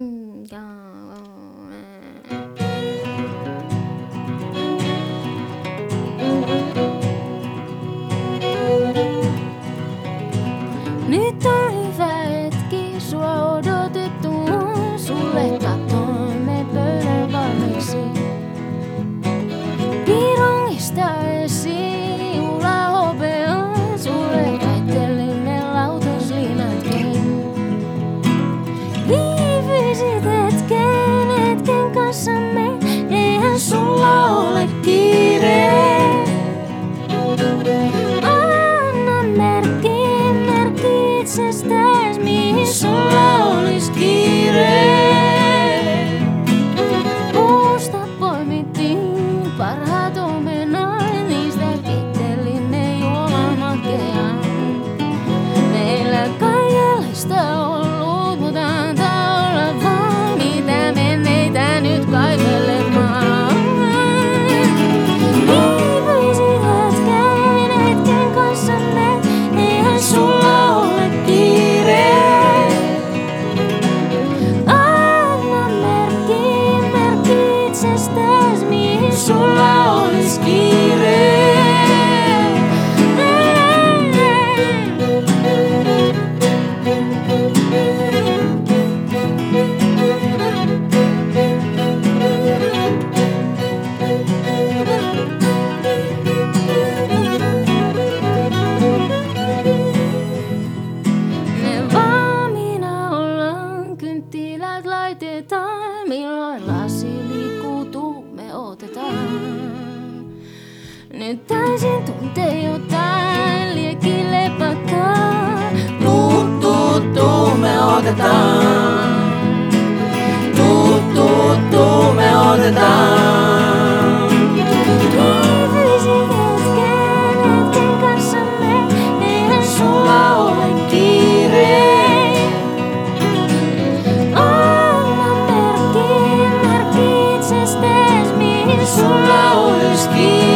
うん。ゃ見たい kanssamme, eihän sulla ole kiire. Anna merkki, merkki itsestä. Menetaisin tuntea jotain liekin lepakkaa. Tuu, tuu, me otetaan. Tuu, tuu, tuu, me otetaan. Toivoisin kesken hetken kanssamme, eihän sulla ole kiire. Olla merkki, merkki itsestäsi, mihin sulla olisi kiire.